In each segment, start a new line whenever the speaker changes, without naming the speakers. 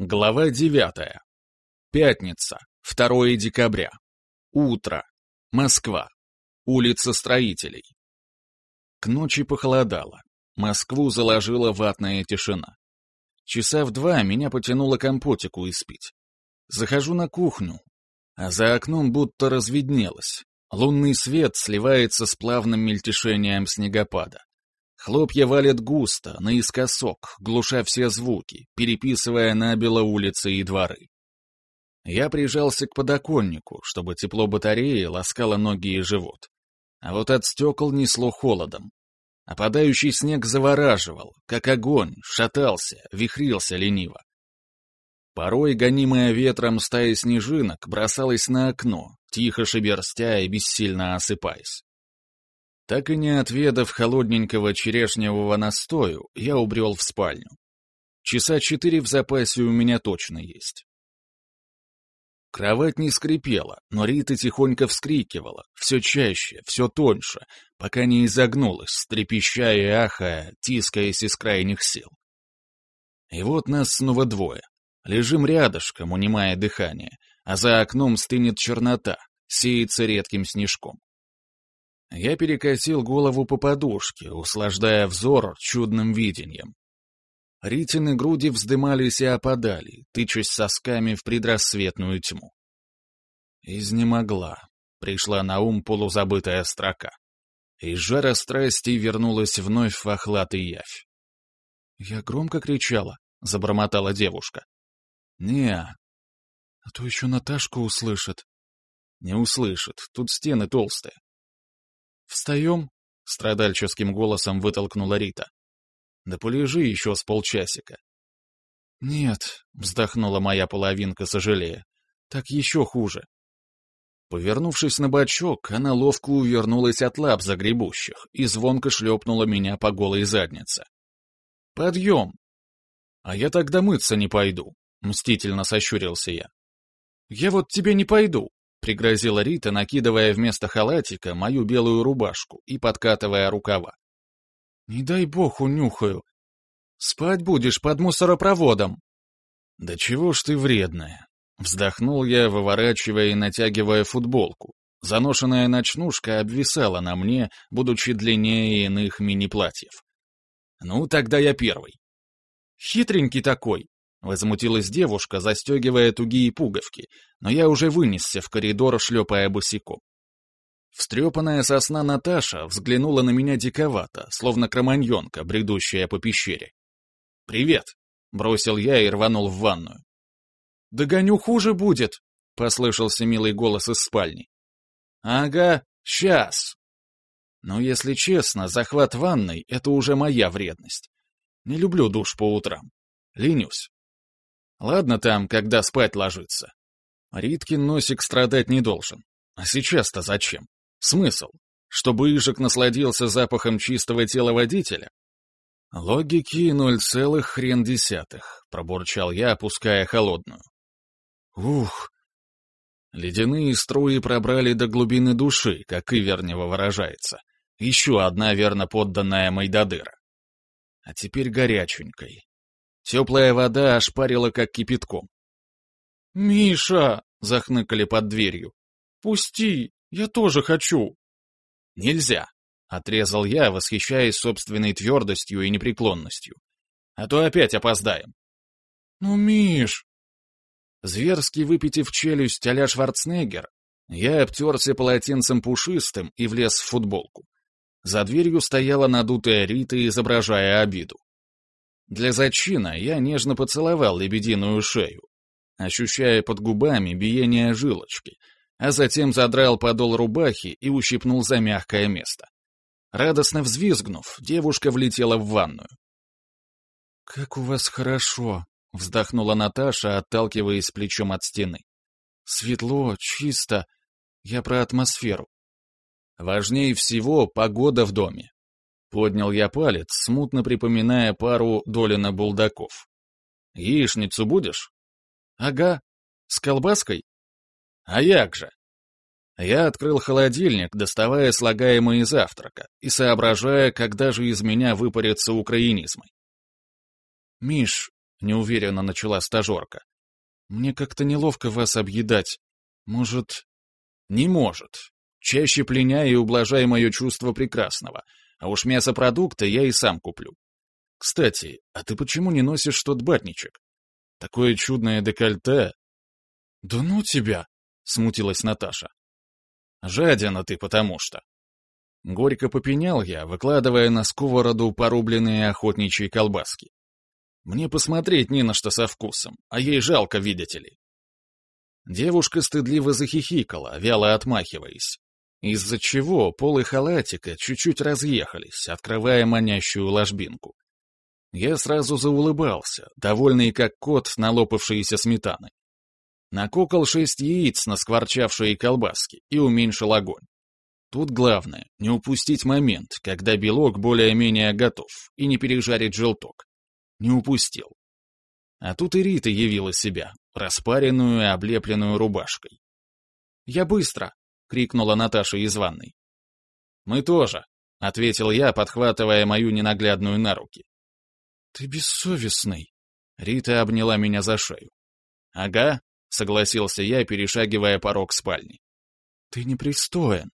Глава девятая. Пятница, 2 декабря. Утро. Москва. Улица Строителей. К ночи похолодало. Москву заложила ватная тишина. Часа в два меня потянуло компотику испить. Захожу на кухню, а за окном будто разведнелось. Лунный свет сливается с плавным мельтешением снегопада. Хлопья валят густо, наискосок, глуша все звуки, переписывая набело улицы и дворы. Я прижался к подоконнику, чтобы тепло батареи ласкало ноги и живот. А вот от стекол несло холодом. Опадающий снег завораживал, как огонь, шатался, вихрился лениво. Порой, гонимая ветром стая снежинок, бросалась на окно, тихо шеберстя и бессильно осыпаясь. Так и не отведав холодненького черешневого настою, я убрел в спальню. Часа четыре в запасе у меня точно есть. Кровать не скрипела, но Рита тихонько вскрикивала, все чаще, все тоньше, пока не изогнулась, трепеща и ахая, тискаясь из крайних сил. И вот нас снова двое. Лежим рядышком, унимая дыхание, а за окном стынет чернота, сеется редким снежком. Я перекосил голову по подушке, услаждая взор чудным видением. Ритины груди вздымались и опадали, тычась сосками в предрассветную тьму. Изнемогла. Пришла на ум полузабытая строка. Из жара страсти вернулась вновь в охлад и явь. «Я громко кричала», — забормотала девушка. не а то еще Наташку услышит». «Не услышит, тут стены толстые». «Встаем?» — страдальческим голосом вытолкнула Рита. «Да полежи еще с полчасика». «Нет», — вздохнула моя половинка, сожалея, — «так еще хуже». Повернувшись на бочок, она ловко увернулась от лап загребущих и звонко шлепнула меня по голой заднице. «Подъем!» «А я тогда мыться не пойду», — мстительно сощурился я. «Я вот тебе не пойду», — пригрозила Рита, накидывая вместо халатика мою белую рубашку и подкатывая рукава. «Не дай бог унюхаю. Спать будешь под мусоропроводом». «Да чего ж ты вредная?» Вздохнул я, выворачивая и натягивая футболку. Заношенная ночнушка обвисала на мне, будучи длиннее иных мини-платьев. «Ну, тогда я первый». «Хитренький такой», — возмутилась девушка, застегивая тугие пуговки, но я уже вынесся в коридор, шлепая босиком. Встрепанная сосна Наташа взглянула на меня диковато, словно кроманьонка, бредущая по пещере. «Привет!» — бросил я и рванул в ванную. «Догоню хуже будет!» — послышался милый голос из спальни. «Ага, сейчас!» Но, если честно, захват ванной — это уже моя вредность. Не люблю душ по утрам. Ленюсь. Ладно там, когда спать ложиться. Риткин носик страдать не должен. А сейчас-то зачем? Смысл? Чтобы Ижик насладился запахом чистого тела водителя? Логики ноль целых хрен десятых, пробурчал я, опуская холодную. Ух! Ледяные струи пробрали до глубины души, как Ивернева выражается. Еще одна верно подданная Майдадыра. А теперь горяченькой. Теплая вода ошпарила, как кипятком. «Миша!» — захныкали под дверью. «Пусти! Я тоже хочу!» «Нельзя!» — отрезал я, восхищаясь собственной твердостью и непреклонностью. «А то опять опоздаем!» «Ну, Миш!» Зверски выпитив челюсть а Шварценеггер, я обтерся полотенцем пушистым и влез в футболку. За дверью стояла надутая Рита, изображая обиду. Для зачина я нежно поцеловал лебединую шею, ощущая под губами биение жилочки, а затем задрал подол рубахи и ущипнул за мягкое место. Радостно взвизгнув, девушка влетела в ванную. «Как у вас хорошо!» — вздохнула Наташа, отталкиваясь плечом от стены. «Светло, чисто. Я про атмосферу». «Важнее всего погода в доме. Поднял я палец, смутно припоминая пару Долина булдаков. «Яичницу будешь?» «Ага. С колбаской?» «А як же?» Я открыл холодильник, доставая слагаемые завтрака и соображая, когда же из меня выпарятся украинизмы. «Миш, — неуверенно начала стажерка. «Мне как-то неловко вас объедать. Может...» «Не может. Чаще пленяй и ублажай мое чувство прекрасного, а уж мясопродукты я и сам куплю. Кстати, а ты почему не носишь тот батничек? Такое чудное декольте. Да ну тебя, смутилась Наташа. Жадина ты потому что. Горько попенял я, выкладывая на сковороду порубленные охотничьи колбаски. Мне посмотреть не на что со вкусом, а ей жалко, видите ли. Девушка стыдливо захихикала, вяло отмахиваясь, из-за чего полы халатика чуть-чуть разъехались, открывая манящую ложбинку. Я сразу заулыбался, довольный как кот, налопавшийся сметаны. Накокал шесть яиц на скворчавшие колбаски и уменьшил огонь. Тут главное — не упустить момент, когда белок более-менее готов, и не пережарить желток. Не упустил. А тут и Рита явила себя, распаренную и облепленную рубашкой. «Я быстро!» — крикнула Наташа из ванной. «Мы тоже», — ответил я, подхватывая мою ненаглядную на руки. «Ты бессовестный!» — Рита обняла меня за шею. «Ага», — согласился я, перешагивая порог спальни. «Ты непристоен».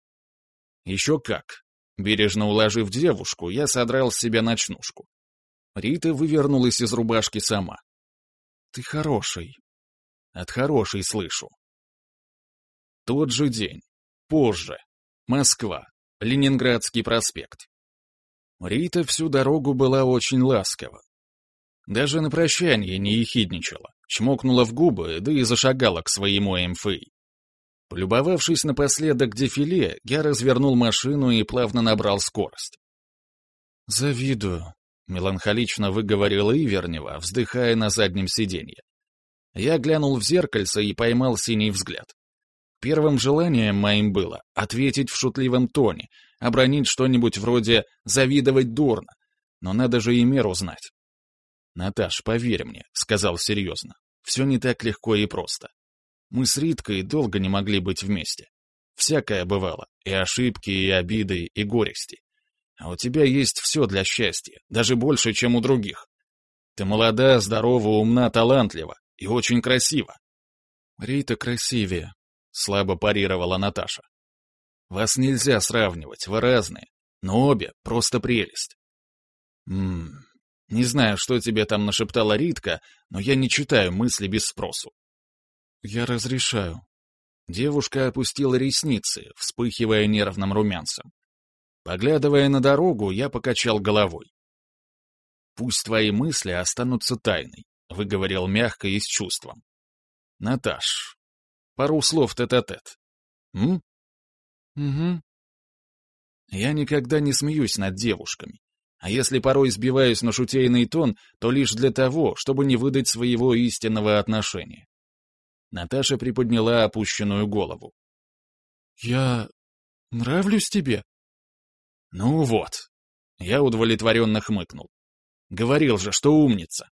«Еще как!» Бережно уложив девушку, я содрал с себя ночнушку. Рита вывернулась из рубашки сама. «Ты хороший». «От хорошей слышу». Тот же день. Позже. Москва. Ленинградский проспект. Рита всю дорогу была очень ласкова. Даже на прощание не ехидничала, чмокнула в губы, да и зашагала к своему МФИ. Полюбовавшись напоследок дефиле, я развернул машину и плавно набрал скорость. «Завидую», — меланхолично выговорила Ивернева, вздыхая на заднем сиденье. Я глянул в зеркальце и поймал синий взгляд. Первым желанием моим было ответить в шутливом тоне, обронить что-нибудь вроде «завидовать дурно», но надо же и меру знать. «Наташ, поверь мне», — сказал серьезно, — «все не так легко и просто. Мы с Риткой долго не могли быть вместе. Всякое бывало, и ошибки, и обиды, и горести. А у тебя есть все для счастья, даже больше, чем у других. Ты молода, здорова, умна, талантлива и очень красива. Рита красивее, слабо парировала Наташа. Вас нельзя сравнивать, вы разные, но обе просто прелесть. Ммм, не знаю, что тебе там нашептала Ритка, но я не читаю мысли без спросу. Я разрешаю. Девушка опустила ресницы, вспыхивая нервным румянцем. Поглядывая на дорогу, я покачал головой. «Пусть твои мысли останутся тайной», — выговорил мягко и с чувством. «Наташ, Пару слов тет-а-тет. М? Угу. Я никогда не смеюсь над девушками. А если порой сбиваюсь на шутейный тон, то лишь для того, чтобы не выдать своего истинного отношения. Наташа приподняла опущенную голову. «Я нравлюсь тебе?» «Ну вот». Я удовлетворенно хмыкнул. Говорил же, что умница.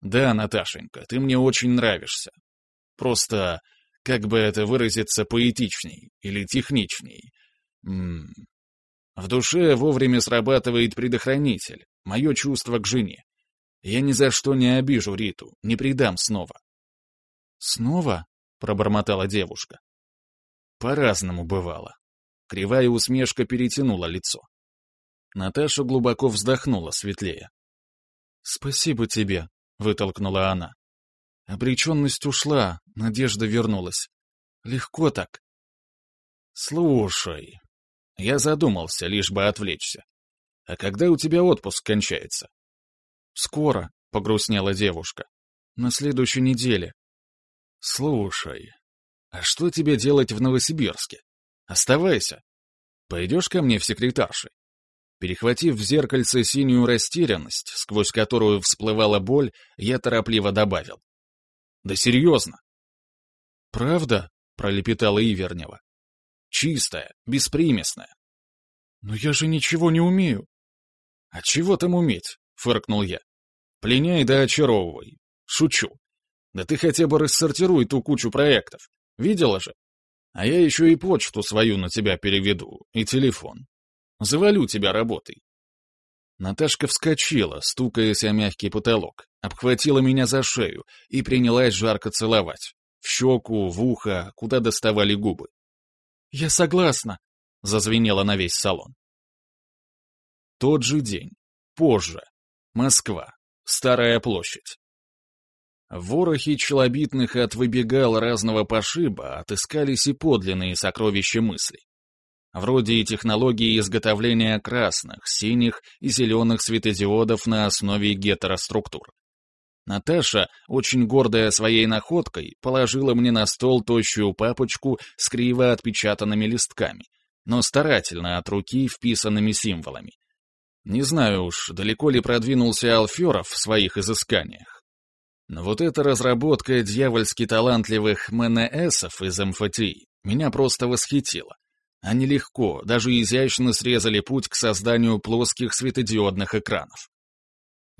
«Да, Наташенька, ты мне очень нравишься. Просто как бы это выразиться поэтичней или техничней? М -м -м. В душе вовремя срабатывает предохранитель, мое чувство к жене. Я ни за что не обижу Риту, не предам снова. «Снова?» — пробормотала девушка. По-разному бывало. Кривая усмешка перетянула лицо. Наташа глубоко вздохнула светлее. «Спасибо тебе», — вытолкнула она. Обреченность ушла, надежда вернулась. Легко так. Слушай, я задумался, лишь бы отвлечься. А когда у тебя отпуск кончается? Скоро, погрустнела девушка. На следующей неделе. Слушай, а что тебе делать в Новосибирске? Оставайся. Пойдешь ко мне в секретарши? Перехватив в зеркальце синюю растерянность, сквозь которую всплывала боль, я торопливо добавил. Да серьезно. Правда? Пролепетала Ивернева. Чистая, беспримесная. Но я же ничего не умею. А чего там уметь? Фыркнул я. Пленяй да очаровывай. Шучу. Да ты хотя бы рассортируй ту кучу проектов. Видела же? А я еще и почту свою на тебя переведу, и телефон. Завалю тебя работой. Наташка вскочила, стукаясь о мягкий потолок, обхватила меня за шею и принялась жарко целовать. В щеку, в ухо, куда доставали губы. «Я согласна», — зазвенела на весь салон. Тот же день. Позже. Москва. Старая площадь. В ворохе челобитных от выбегал разного пошиба отыскались и подлинные сокровища мыслей. Вроде и технологии изготовления красных, синих и зеленых светодиодов на основе гетероструктур. Наташа, очень гордая своей находкой, положила мне на стол тощую папочку с криво отпечатанными листками, но старательно от руки вписанными символами. Не знаю уж, далеко ли продвинулся Алферов в своих изысканиях. Но вот эта разработка дьявольски талантливых МНСов из МФТИ меня просто восхитила. Они легко, даже изящно срезали путь к созданию плоских светодиодных экранов.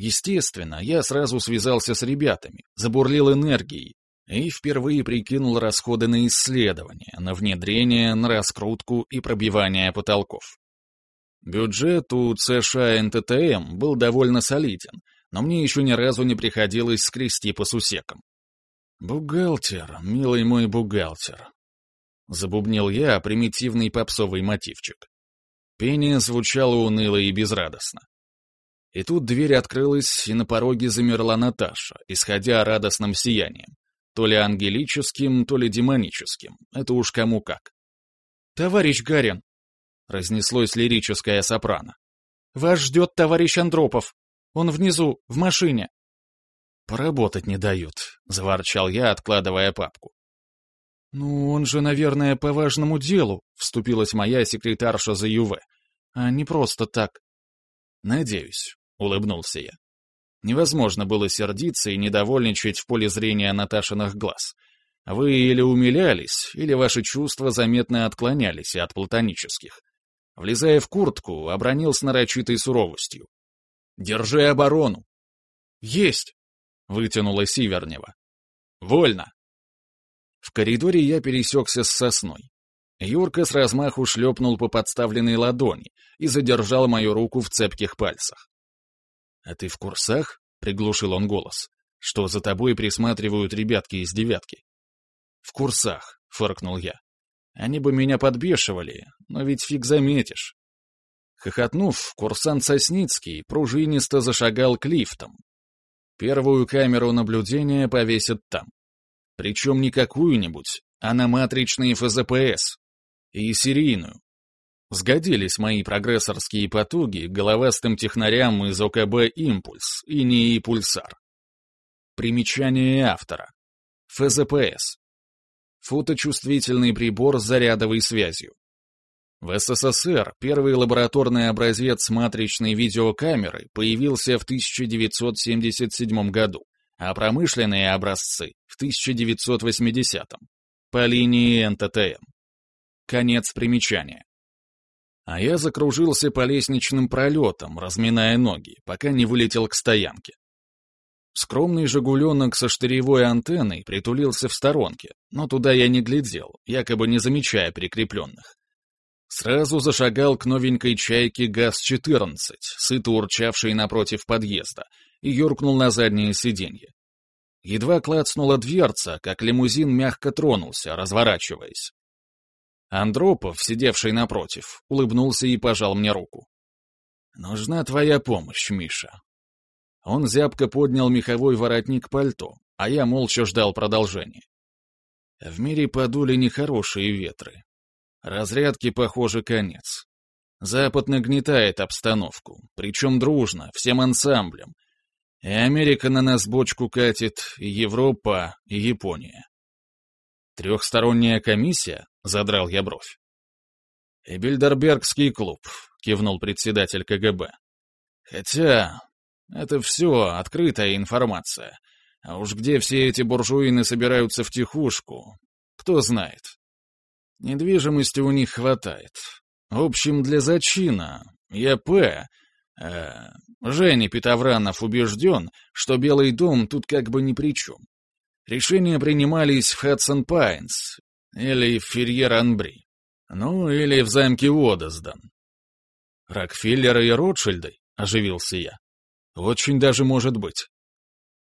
Естественно, я сразу связался с ребятами, забурлил энергией и впервые прикинул расходы на исследования, на внедрение, на раскрутку и пробивание потолков. Бюджет у США НТТМ был довольно солиден, но мне еще ни разу не приходилось скрести по сусекам. «Бухгалтер, милый мой бухгалтер», — забубнил я примитивный попсовый мотивчик. Пение звучало уныло и безрадостно. И тут дверь открылась, и на пороге замерла Наташа, исходя радостным сиянием. То ли ангелическим, то ли демоническим. Это уж кому как. «Товарищ Гарин!» — разнеслось лирическое сопрано. «Вас ждет товарищ Андропов!» Он внизу, в машине». «Поработать не дают», — заворчал я, откладывая папку. «Ну, он же, наверное, по важному делу», — вступилась моя секретарша за ЮВ. «А не просто так». «Надеюсь», — улыбнулся я. Невозможно было сердиться и недовольничать в поле зрения Наташиных глаз. Вы или умилялись, или ваши чувства заметно отклонялись от платонических. Влезая в куртку, обронил с нарочитой суровостью. Держи оборону!» «Есть!» — вытянула Сивернева. «Вольно!» В коридоре я пересекся с сосной. Юрка с размаху шлепнул по подставленной ладони и задержал мою руку в цепких пальцах. «А ты в курсах?» — приглушил он голос. «Что за тобой присматривают ребятки из девятки?» «В курсах», — фыркнул я. «Они бы меня подбешивали, но ведь фиг заметишь. Хохотнув, курсант Сосницкий пружинисто зашагал к лифтам. Первую камеру наблюдения повесят там. Причем не какую-нибудь, а на матричный ФЗПС. И серийную. Сгодились мои прогрессорские потуги головастым технарям из ОКБ «Импульс» и НИИ «Пульсар». Примечание автора. ФЗПС. Фоточувствительный прибор с зарядовой связью. В СССР первый лабораторный образец матричной видеокамеры появился в 1977 году, а промышленные образцы — в 1980 по линии НТТМ. Конец примечания. А я закружился по лестничным пролетам, разминая ноги, пока не вылетел к стоянке. Скромный «Жигуленок» со штыревой антенной притулился в сторонке, но туда я не глядел, якобы не замечая прикрепленных. Сразу зашагал к новенькой чайке ГАЗ-14, сыто урчавшей напротив подъезда, и юркнул на заднее сиденье. Едва клацнула дверца, как лимузин мягко тронулся, разворачиваясь. Андропов, сидевший напротив, улыбнулся и пожал мне руку. «Нужна твоя помощь, Миша». Он зябко поднял меховой воротник пальто, а я молча ждал продолжения. В мире подули нехорошие ветры. Разрядки, похоже, конец. Запад нагнетает обстановку, причем дружно, всем ансамблем. И Америка на нас бочку катит, и Европа, и Япония. «Трехсторонняя комиссия?» — задрал я бровь. «И Бильдербергский клуб», — кивнул председатель КГБ. «Хотя это все открытая информация. А уж где все эти буржуины собираются в тихушку, кто знает. Недвижимости у них хватает. В общем, для зачина ЕП... Э, Женя Петовранов убежден, что Белый дом тут как бы ни при чем. Решения принимались в Хадсон Пайнс или в Ферьер-Анбри. Ну, или в замке Водоздан. Рокфеллера и Ротшильды, оживился я. Очень даже может быть.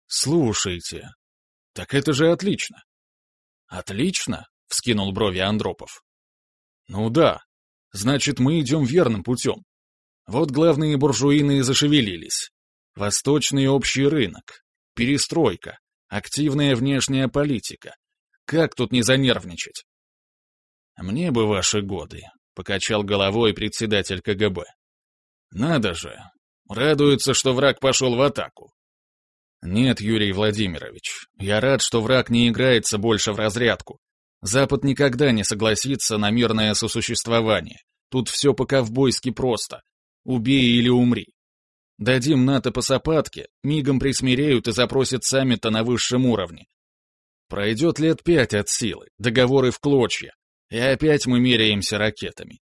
Слушайте, так это же отлично. Отлично? Вскинул брови Андропов. Ну да, значит, мы идем верным путем. Вот главные буржуины и зашевелились. Восточный общий рынок, перестройка, активная внешняя политика. Как тут не занервничать? Мне бы ваши годы, покачал головой председатель КГБ. Надо же, радуется, что враг пошел в атаку. Нет, Юрий Владимирович, я рад, что враг не играется больше в разрядку. Запад никогда не согласится на мирное сосуществование. Тут все по-ковбойски просто. Убей или умри. Дадим НАТО по сапатке, мигом присмиреют и запросят саммита на высшем уровне. Пройдет лет пять от силы, договоры в клочья, и опять мы меряемся ракетами.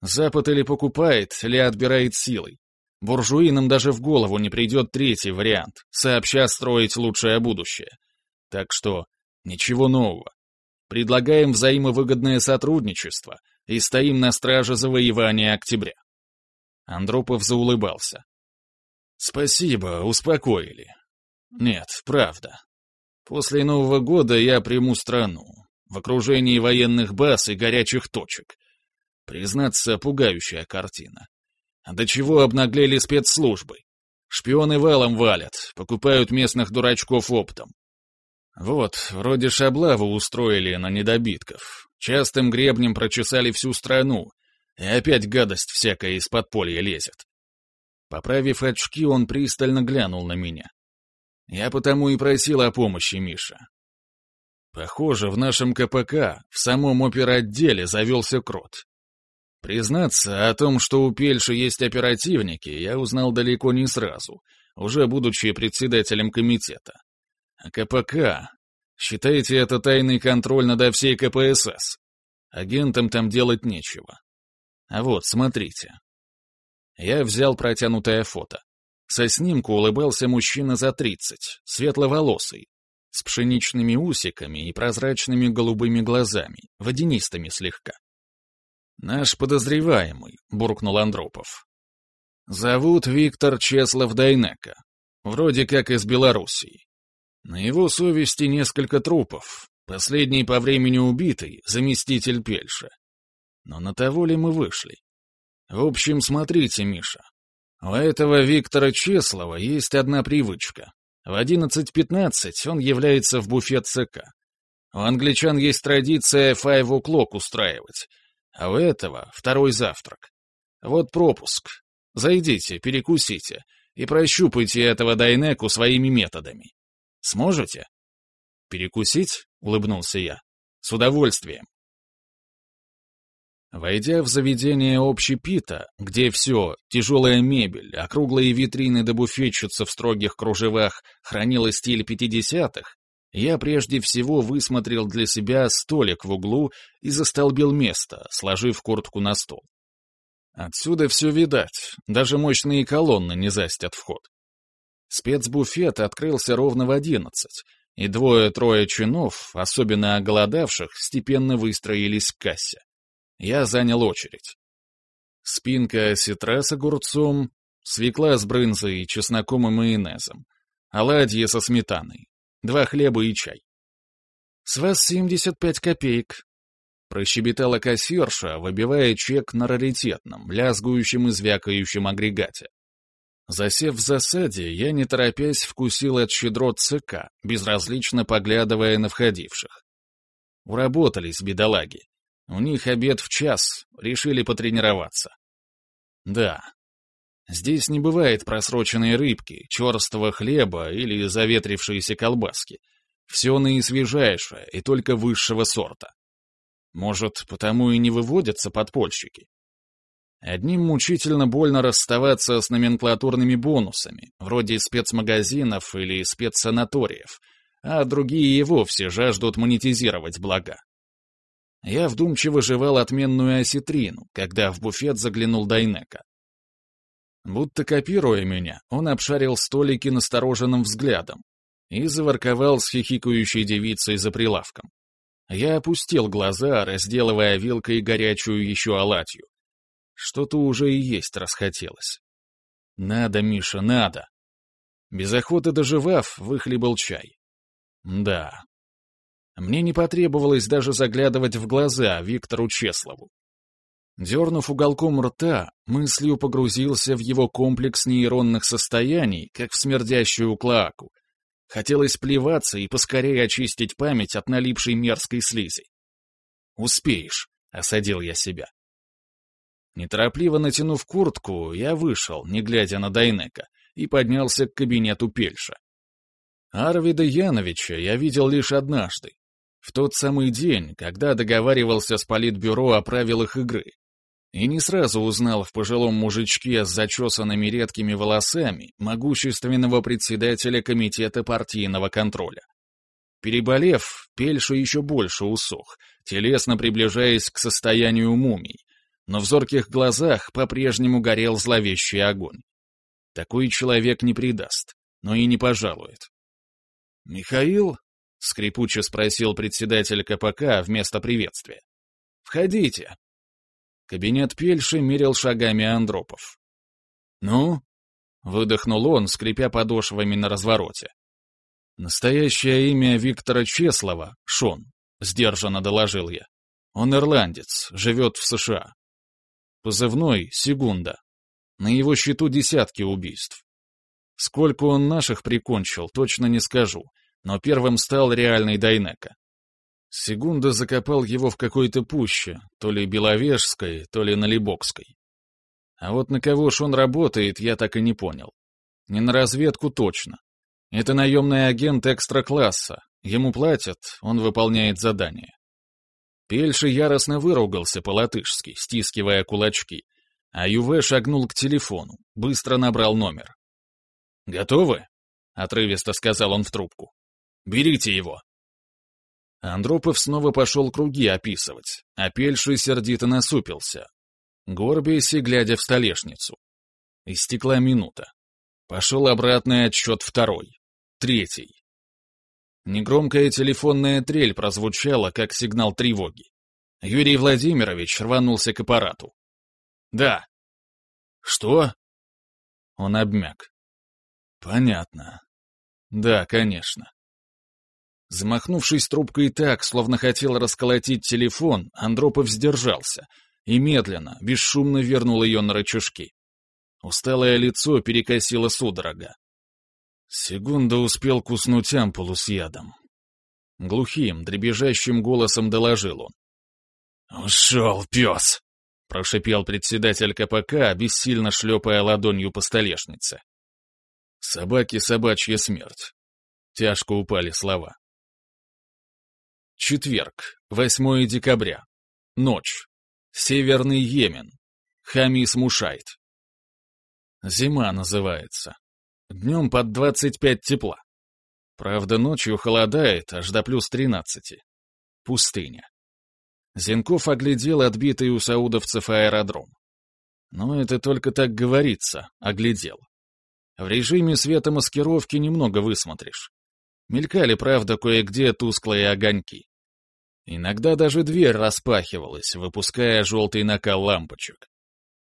Запад или покупает, или отбирает силой. Буржуинам даже в голову не придет третий вариант, сообща строить лучшее будущее. Так что ничего нового. Предлагаем взаимовыгодное сотрудничество и стоим на страже завоевания октября. Андропов заулыбался. Спасибо, успокоили. Нет, правда. После Нового года я приму страну, в окружении военных баз и горячих точек. Признаться, пугающая картина. До чего обнаглели спецслужбы? Шпионы валом валят, покупают местных дурачков оптом. Вот, вроде шаблаву устроили на недобитков. Частым гребнем прочесали всю страну, и опять гадость всякая из подполья лезет. Поправив очки, он пристально глянул на меня. Я потому и просил о помощи Миша. Похоже, в нашем КПК, в самом оперотделе завелся крот. Признаться, о том, что у Пельши есть оперативники, я узнал далеко не сразу, уже будучи председателем комитета. А КПК... Считаете, это тайный контроль над всей КПСС? Агентам там делать нечего. А вот, смотрите. Я взял протянутое фото. Со снимку улыбался мужчина за тридцать, светловолосый, с пшеничными усиками и прозрачными голубыми глазами, водянистыми слегка. «Наш подозреваемый», — буркнул Андропов. «Зовут Виктор Чеслов Дайнека. Вроде как из Белоруссии. На его совести несколько трупов. Последний по времени убитый — заместитель Пельша. Но на того ли мы вышли? В общем, смотрите, Миша. У этого Виктора Чеслова есть одна привычка. В 11.15 он является в буфет ЦК. У англичан есть традиция five o'clock устраивать, а у этого второй завтрак. Вот пропуск. Зайдите, перекусите и прощупайте этого Дайнеку своими методами. Сможете? Перекусить? — улыбнулся я. С удовольствием. Войдя в заведение общепита, где все, тяжелая мебель, округлые витрины до буфетчица в строгих кружевах, хранила стиль пятидесятых, я прежде всего высмотрел для себя столик в углу и застолбил место, сложив куртку на стол. Отсюда все видать, даже мощные колонны не застят вход. Спецбуфет открылся ровно в одиннадцать, и двое-трое чинов, особенно оголодавших, степенно выстроились к кассе. Я занял очередь. Спинка осетра с огурцом, свекла с брынзой, чесноком и майонезом, оладьи со сметаной, два хлеба и чай. «С вас 75 копеек», — прощебетала кассирша, выбивая чек на раритетном, лязгующем и звякающем агрегате. Засев в засаде, я, не торопясь, вкусил от щедрот ЦК, безразлично поглядывая на входивших. Уработались бедолаги. У них обед в час, решили потренироваться. Да, здесь не бывает просроченной рыбки, черстого хлеба или заветрившиеся колбаски. Все наисвежайшее и только высшего сорта. Может, потому и не выводятся подпольщики? Одним мучительно больно расставаться с номенклатурными бонусами, вроде спецмагазинов или спецсанаториев, а другие и вовсе жаждут монетизировать блага. Я вдумчиво жевал отменную осетрину, когда в буфет заглянул Дайнека. Будто копируя меня, он обшарил столики настороженным взглядом и заворковал с хихикающей девицей за прилавком. Я опустил глаза, разделывая вилкой горячую еще оладью. Что-то уже и есть расхотелось. Надо, Миша, надо. Без охоты доживав, выхлебал чай. Да. Мне не потребовалось даже заглядывать в глаза Виктору Чеслову. Дернув уголком рта, мыслью погрузился в его комплекс нейронных состояний, как в смердящую клоаку. Хотелось плеваться и поскорее очистить память от налипшей мерзкой слизи. «Успеешь», — осадил я себя. Неторопливо натянув куртку, я вышел, не глядя на Дайнека, и поднялся к кабинету Пельша. Арвида Яновича я видел лишь однажды, в тот самый день, когда договаривался с политбюро о правилах игры. И не сразу узнал в пожилом мужичке с зачесанными редкими волосами могущественного председателя комитета партийного контроля. Переболев, Пельша еще больше усох, телесно приближаясь к состоянию мумий, но в зорких глазах по-прежнему горел зловещий огонь. Такой человек не предаст, но и не пожалует. «Михаил?» — скрипуче спросил председатель КПК вместо приветствия. «Входите». Кабинет Пельши мерил шагами Андропов. «Ну?» — выдохнул он, скрипя подошвами на развороте. «Настоящее имя Виктора Чеслова — Шон», — сдержанно доложил я. «Он ирландец, живет в США. Позывной — Сегунда. На его счету десятки убийств. Сколько он наших прикончил, точно не скажу, но первым стал реальный Дайнека. Сегунда закопал его в какой-то пуще, то ли Беловежской, то ли Налибокской. А вот на кого ж он работает, я так и не понял. Не на разведку точно. Это наемный агент экстра-класса. Ему платят, он выполняет задание. Пельши яростно выругался по-латышски, стискивая кулачки, а Юве шагнул к телефону, быстро набрал номер. «Готовы?» — отрывисто сказал он в трубку. «Берите его!» Андропов снова пошел круги описывать, а Пельши сердито насупился, горбясь и глядя в столешницу. Истекла минута. Пошел обратный отсчет второй, третий. Негромкая телефонная трель прозвучала, как сигнал тревоги. Юрий Владимирович рванулся к аппарату. «Да». «Что?» Он обмяк. «Понятно. Да, конечно». Замахнувшись трубкой так, словно хотел расколотить телефон, Андропов сдержался и медленно, бесшумно вернул ее на рычажки. Усталое лицо перекосило судорога. Сегунда успел куснуть ампулу с ядом. Глухим, дребезжащим голосом доложил он. «Ушел, пес!» — прошипел председатель КПК, бессильно шлепая ладонью по столешнице. «Собаки собачья смерть». Тяжко упали слова. Четверг, 8 декабря. Ночь. Северный Йемен. Хамис Мушайт. Зима называется. Днем под 25 тепла. Правда, ночью холодает аж до плюс 13. Пустыня. Зенков оглядел отбитый у саудовцев аэродром. Но это только так говорится, оглядел. В режиме светомаскировки немного высмотришь. Мелькали, правда, кое-где тусклые огоньки. Иногда даже дверь распахивалась, выпуская желтый накал лампочек.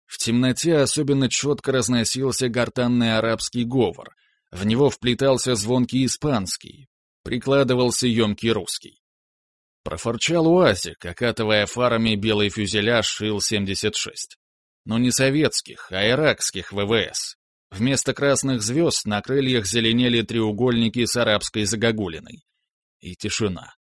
В темноте особенно четко разносился гортанный арабский говор. В него вплетался звонкий испанский, прикладывался емкий русский. Профорчал УАЗик, окатывая фарами белый фюзеляж Ил-76. Но не советских, а иракских ВВС. Вместо красных звезд на крыльях зеленели треугольники с арабской загогулиной. И тишина.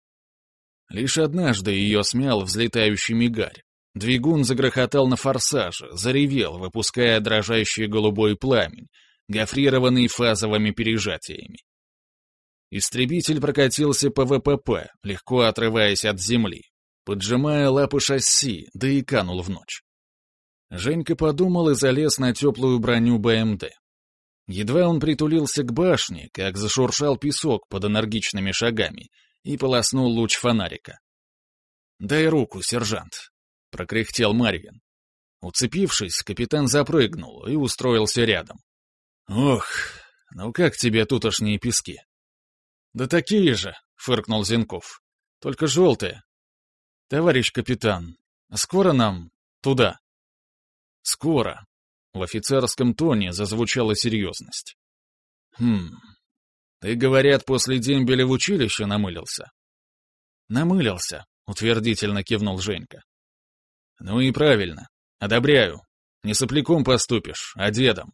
Лишь однажды ее смял взлетающий мигарь. Двигун загрохотал на форсаже, заревел, выпуская дрожащий голубой пламень, гофрированный фазовыми пережатиями. Истребитель прокатился по ВПП, легко отрываясь от земли, поджимая лапы шасси, да и канул в ночь. Женька подумал и залез на теплую броню БМД. Едва он притулился к башне, как зашуршал песок под энергичными шагами и полоснул луч фонарика. «Дай руку, сержант», прокряхтел Марвин. Уцепившись, капитан запрыгнул и устроился рядом. «Ох, ну как тебе тутошние пески?» «Да такие же», — фыркнул Зенков. «Только желтые». «Товарищ капитан, скоро нам туда?» «Скоро», — в офицерском тоне зазвучала серьезность. Хм. Ты, говорят, после дембеля в училище намылился? Намылился, утвердительно кивнул Женька. Ну и правильно. Одобряю. Не сопляком поступишь, а дедом.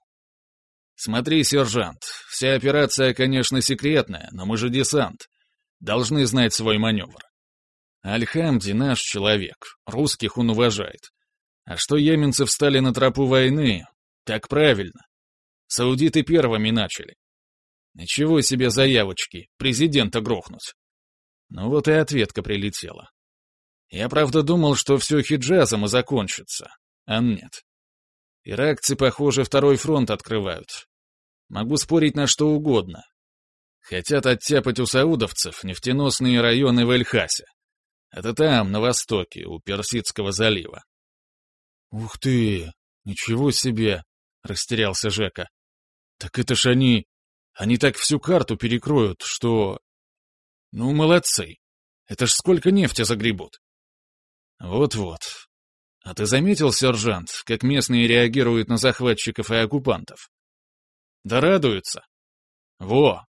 Смотри, сержант, вся операция, конечно, секретная, но мы же десант. Должны знать свой маневр. Альхамди наш человек, русских он уважает. А что еменцы встали на тропу войны, так правильно. Саудиты первыми начали. Ничего себе заявочки, президента грохнуть. Ну вот и ответка прилетела. Я, правда, думал, что все хиджазом и закончится. А нет. Иракцы, похоже, второй фронт открывают. Могу спорить на что угодно. Хотят оттяпать у саудовцев нефтеносные районы в Эльхасе. Это там, на востоке, у Персидского залива. «Ух ты! Ничего себе!» — растерялся Жека. «Так это ж они... Они так всю карту перекроют, что...» «Ну, молодцы! Это ж сколько нефти загребут!» «Вот-вот. А ты заметил, сержант, как местные реагируют на захватчиков и оккупантов?» «Да радуются!» «Во!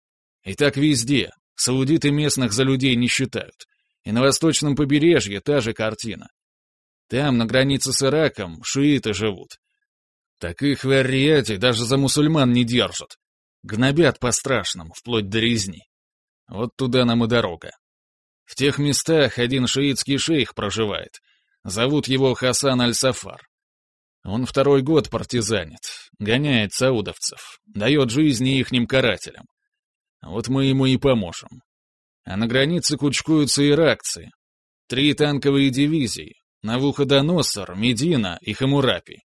И так везде. Саудиты местных за людей не считают. И на восточном побережье та же картина. Там, на границе с Ираком, шииты живут. Так их в Ар-Рияде даже за мусульман не держат. Гнобят по-страшному, вплоть до резни. Вот туда нам и дорога. В тех местах один шиитский шейх проживает. Зовут его Хасан Аль-Сафар. Он второй год партизанит, гоняет саудовцев, дает жизни ихним карателям. Вот мы ему и поможем. А на границе кучкуются иракцы. Три танковые дивизии. Навуходоносор, Медина и Хамурапи.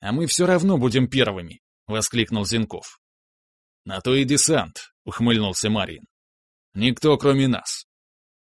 «А мы все равно будем первыми», — воскликнул Зинков. «На то и десант», — ухмыльнулся Марин. «Никто, кроме нас.